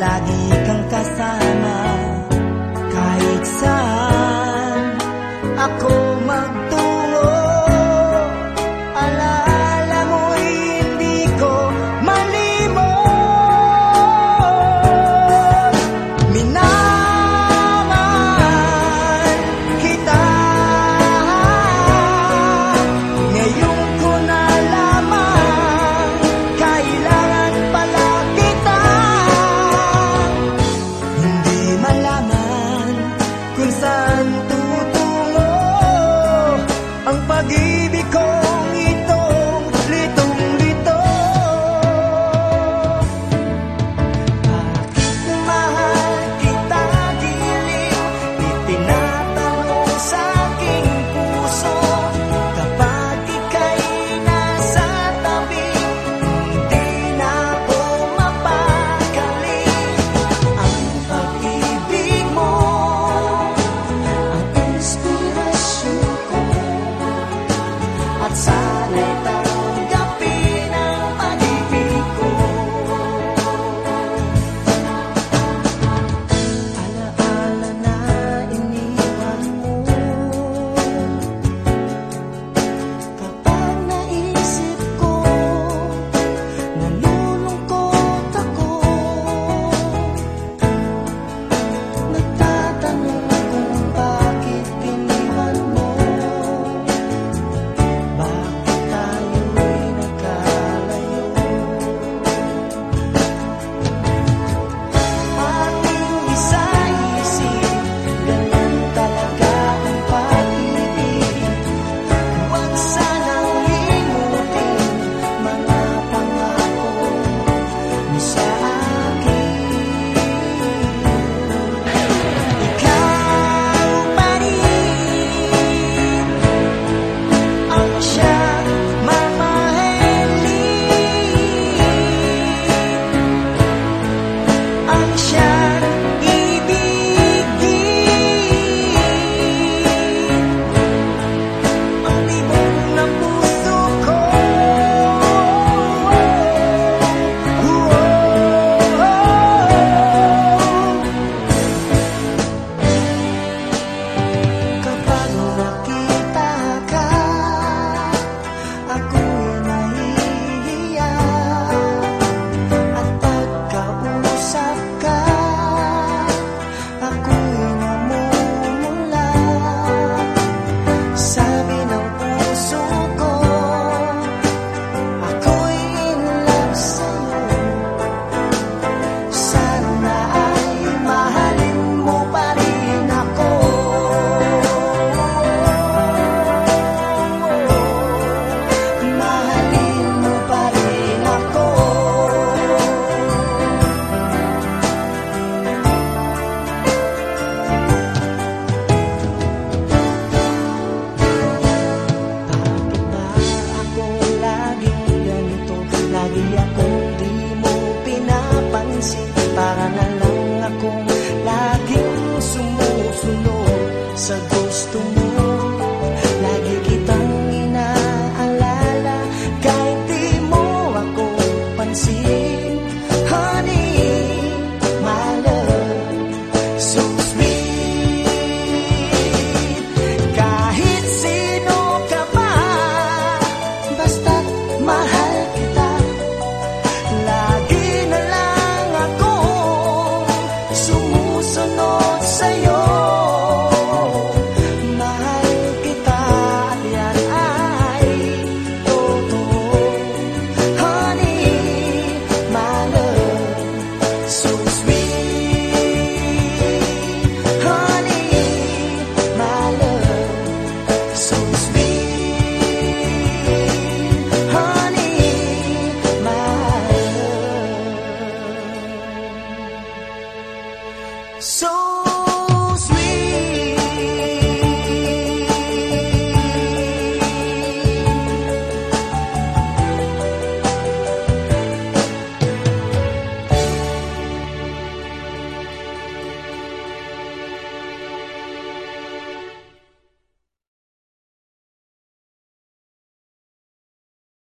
palagi kang kasama. ang pag-ibig Para na lang akong laging sumusunod sa So